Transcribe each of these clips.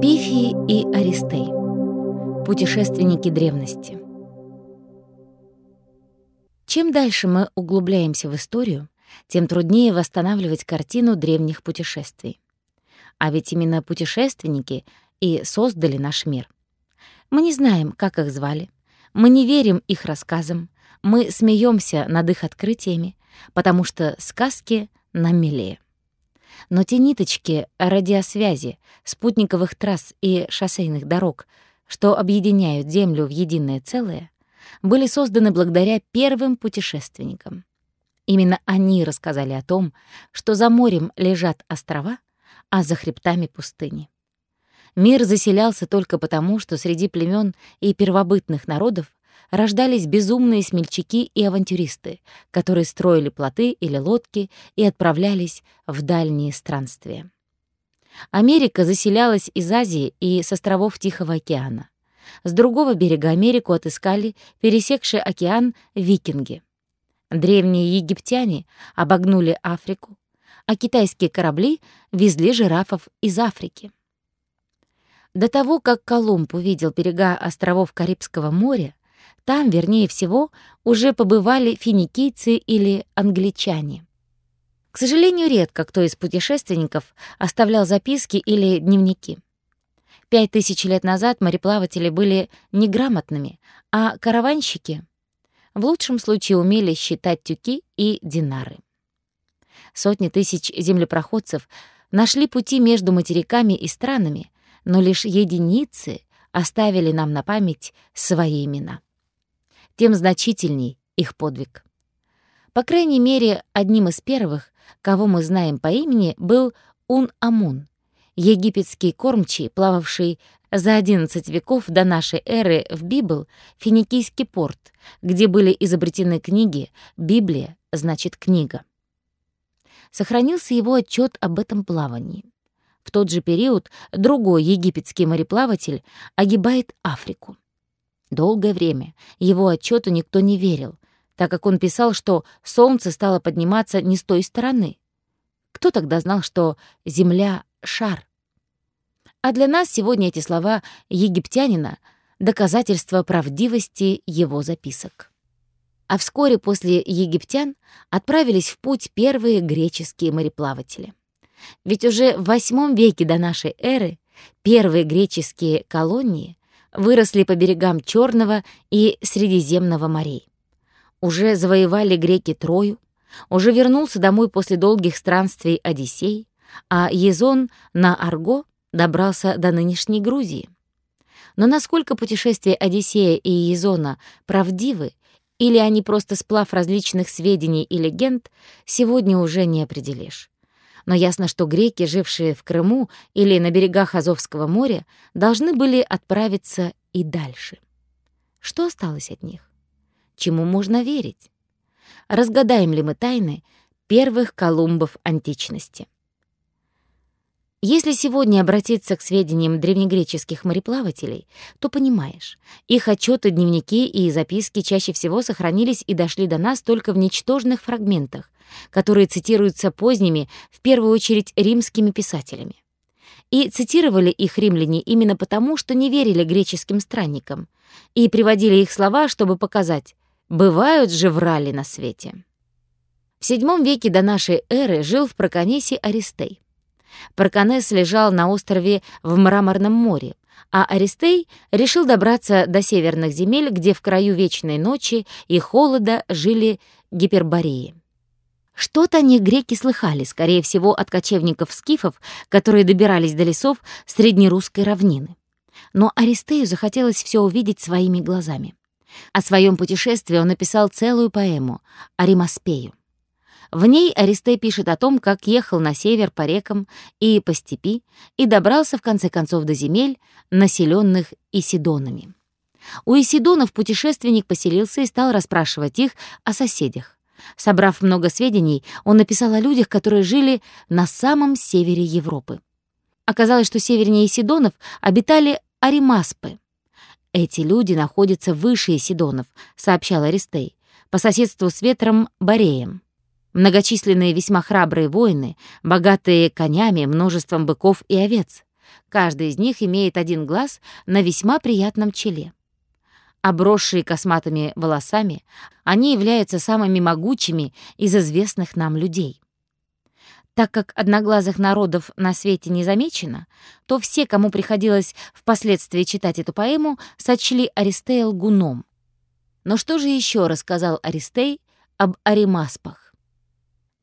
Пифий и Аристей. Путешественники древности. Чем дальше мы углубляемся в историю, тем труднее восстанавливать картину древних путешествий. А ведь именно путешественники и создали наш мир. Мы не знаем, как их звали, мы не верим их рассказам, мы смеемся над их открытиями, потому что сказки нам милее. Но те ниточки радиосвязи, спутниковых трасс и шоссейных дорог, что объединяют Землю в единое целое, были созданы благодаря первым путешественникам. Именно они рассказали о том, что за морем лежат острова, а за хребтами пустыни. Мир заселялся только потому, что среди племен и первобытных народов рождались безумные смельчаки и авантюристы, которые строили плоты или лодки и отправлялись в дальние странствия. Америка заселялась из Азии и с островов Тихого океана. С другого берега Америку отыскали пересекшие океан викинги. Древние египтяне обогнули Африку, а китайские корабли везли жирафов из Африки. До того, как Колумб увидел берега островов Карибского моря, там, вернее всего, уже побывали финикийцы или англичане. К сожалению, редко кто из путешественников оставлял записки или дневники. Пять тысяч лет назад мореплаватели были неграмотными, а караванщики в лучшем случае умели считать тюки и динары. Сотни тысяч землепроходцев нашли пути между материками и странами, но лишь единицы оставили нам на память свои имена тем значительней их подвиг. По крайней мере, одним из первых, кого мы знаем по имени, был Ун-Амун, египетский кормчий, плававший за 11 веков до нашей эры в Библ, финикийский порт, где были изобретены книги «Библия» значит «книга». Сохранился его отчет об этом плавании. В тот же период другой египетский мореплаватель огибает Африку. Долгое время его отчету никто не верил, так как он писал, что солнце стало подниматься не с той стороны. Кто тогда знал, что Земля — шар? А для нас сегодня эти слова египтянина — доказательство правдивости его записок. А вскоре после египтян отправились в путь первые греческие мореплаватели. Ведь уже в VIII веке до нашей эры первые греческие колонии выросли по берегам Черного и Средиземного морей. Уже завоевали греки Трою, уже вернулся домой после долгих странствий Одиссей, а Езон на Арго добрался до нынешней Грузии. Но насколько путешествия Одиссея и Езона правдивы, или они просто сплав различных сведений и легенд, сегодня уже не определишь но ясно, что греки, жившие в Крыму или на берегах Азовского моря, должны были отправиться и дальше. Что осталось от них? Чему можно верить? Разгадаем ли мы тайны первых Колумбов античности? Если сегодня обратиться к сведениям древнегреческих мореплавателей, то понимаешь, их отчеты, дневники и записки чаще всего сохранились и дошли до нас только в ничтожных фрагментах, которые цитируются поздними, в первую очередь, римскими писателями. И цитировали их римляне именно потому, что не верили греческим странникам, и приводили их слова, чтобы показать «бывают же врали на свете». В VII веке до нашей эры жил в Проконесе Аристей. Парканес лежал на острове в Мраморном море, а Аристей решил добраться до северных земель, где в краю вечной ночи и холода жили гипербореи. Что-то они греки слыхали, скорее всего, от кочевников-скифов, которые добирались до лесов среднерусской равнины. Но Аристею захотелось все увидеть своими глазами. О своем путешествии он написал целую поэму «Аримаспею». В ней Аристей пишет о том, как ехал на север по рекам и по степи и добрался в конце концов до земель, населенных Исидонами. У Исидонов путешественник поселился и стал расспрашивать их о соседях. Собрав много сведений, он написал о людях, которые жили на самом севере Европы. Оказалось, что севернее Исидонов обитали аримаспы. «Эти люди находятся выше Исидонов», — сообщал Аристей, по соседству с ветром Бореем. Многочисленные весьма храбрые воины, богатые конями, множеством быков и овец. Каждый из них имеет один глаз на весьма приятном челе. Обросшие косматыми волосами, они являются самыми могучими из известных нам людей. Так как одноглазых народов на свете не замечено, то все, кому приходилось впоследствии читать эту поэму, сочли Аристея лгуном. Но что же еще рассказал Аристей об Аримаспах?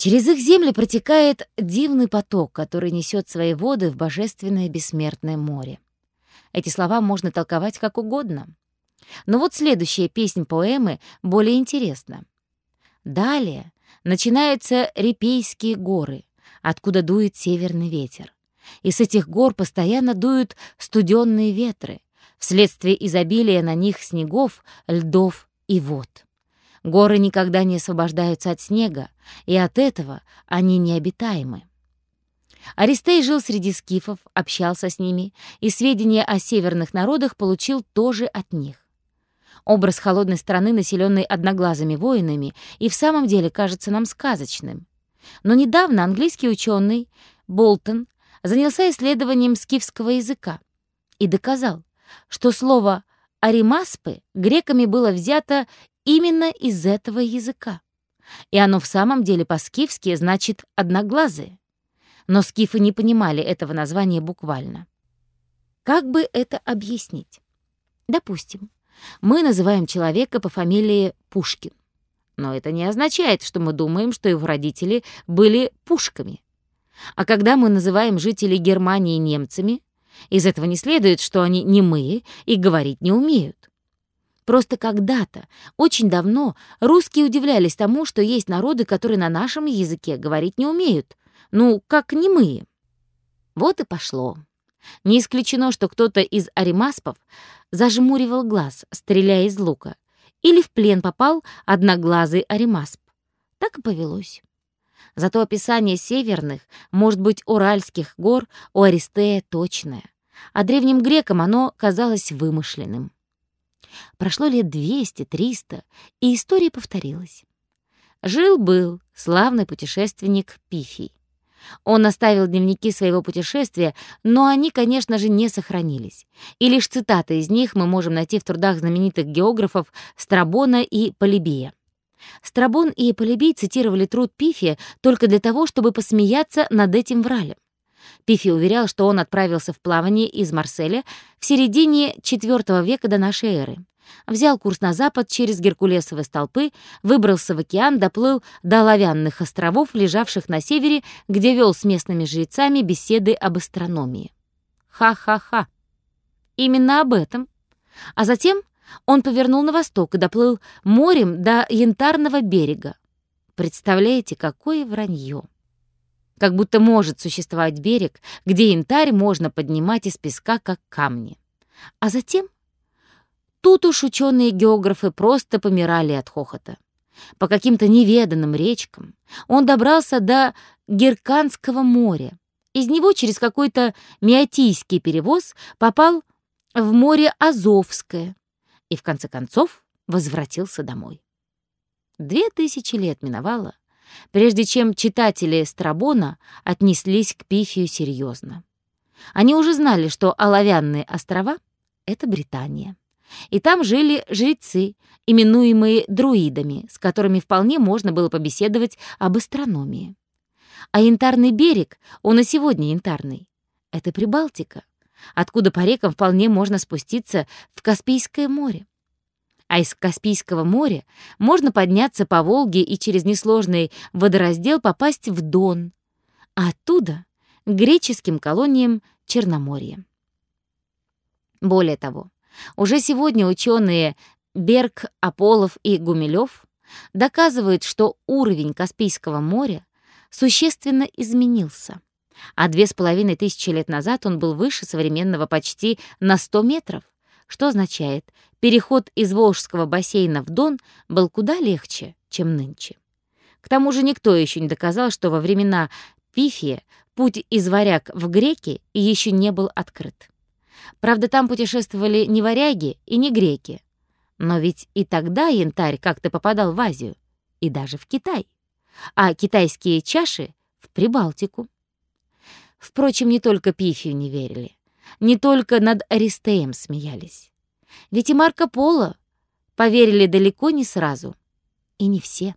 Через их земли протекает дивный поток, который несет свои воды в божественное бессмертное море. Эти слова можно толковать как угодно. Но вот следующая песнь поэмы более интересна. Далее начинаются Репейские горы — откуда дует северный ветер. И с этих гор постоянно дуют студенные ветры, вследствие изобилия на них снегов, льдов и вод. Горы никогда не освобождаются от снега, и от этого они необитаемы. Аристей жил среди скифов, общался с ними, и сведения о северных народах получил тоже от них. Образ холодной страны, населенной одноглазыми воинами, и в самом деле кажется нам сказочным. Но недавно английский ученый Болтон занялся исследованием скифского языка и доказал, что слово «аримаспы» греками было взято именно из этого языка. И оно в самом деле по-скифски значит «одноглазые». Но скифы не понимали этого названия буквально. Как бы это объяснить? Допустим, мы называем человека по фамилии Пушкин. Но это не означает, что мы думаем, что его родители были пушками. А когда мы называем жителей Германии немцами, из этого не следует, что они немые и говорить не умеют. Просто когда-то, очень давно, русские удивлялись тому, что есть народы, которые на нашем языке говорить не умеют. Ну, как немые. Вот и пошло. Не исключено, что кто-то из аримаспов зажмуривал глаз, стреляя из лука, или в плен попал одноглазый аримасп. Так и повелось. Зато описание северных, может быть, уральских гор у Аристея точное, а древним грекам оно казалось вымышленным. Прошло лет 200-300, и история повторилась. Жил-был славный путешественник Пифий. Он оставил дневники своего путешествия, но они, конечно же, не сохранились. И лишь цитаты из них мы можем найти в трудах знаменитых географов Страбона и Полибия. Страбон и Полибий цитировали труд Пифия только для того, чтобы посмеяться над этим вралем. Пифи уверял, что он отправился в плавание из Марселя в середине IV века до нашей эры взял курс на запад через Геркулесовые столпы, выбрался в океан, доплыл до Оловянных островов, лежавших на севере, где вел с местными жрецами беседы об астрономии. Ха-ха-ха. Именно об этом. А затем он повернул на восток и доплыл морем до Янтарного берега. Представляете, какое вранье! Как будто может существовать берег, где янтарь можно поднимать из песка, как камни. А затем Тут уж ученые-географы просто помирали от хохота. По каким-то неведанным речкам он добрался до Герканского моря. Из него через какой-то миотийский перевоз попал в море Азовское и, в конце концов, возвратился домой. Две тысячи лет миновало, прежде чем читатели Страбона отнеслись к Пифию серьезно. Они уже знали, что Оловянные острова — это Британия. И там жили жрецы, именуемые друидами, с которыми вполне можно было побеседовать об астрономии. А янтарный берег, он и сегодня янтарный, — это Прибалтика, откуда по рекам вполне можно спуститься в Каспийское море. А из Каспийского моря можно подняться по Волге и через несложный водораздел попасть в Дон, а оттуда — к греческим колониям Черноморья. Более того, уже сегодня ученые Берг, Аполлов и Гумилев доказывают, что уровень Каспийского моря существенно изменился, а две с половиной тысячи лет назад он был выше современного почти на 100 метров, что означает, переход из Волжского бассейна в Дон был куда легче, чем нынче. К тому же никто еще не доказал, что во времена Пифия путь из варяг в греки еще не был открыт. Правда, там путешествовали не варяги и не греки. Но ведь и тогда янтарь как-то попадал в Азию и даже в Китай. А китайские чаши — в Прибалтику. Впрочем, не только Пифию не верили. Не только над Аристеем смеялись. Ведь и Марко Поло поверили далеко не сразу. И не все.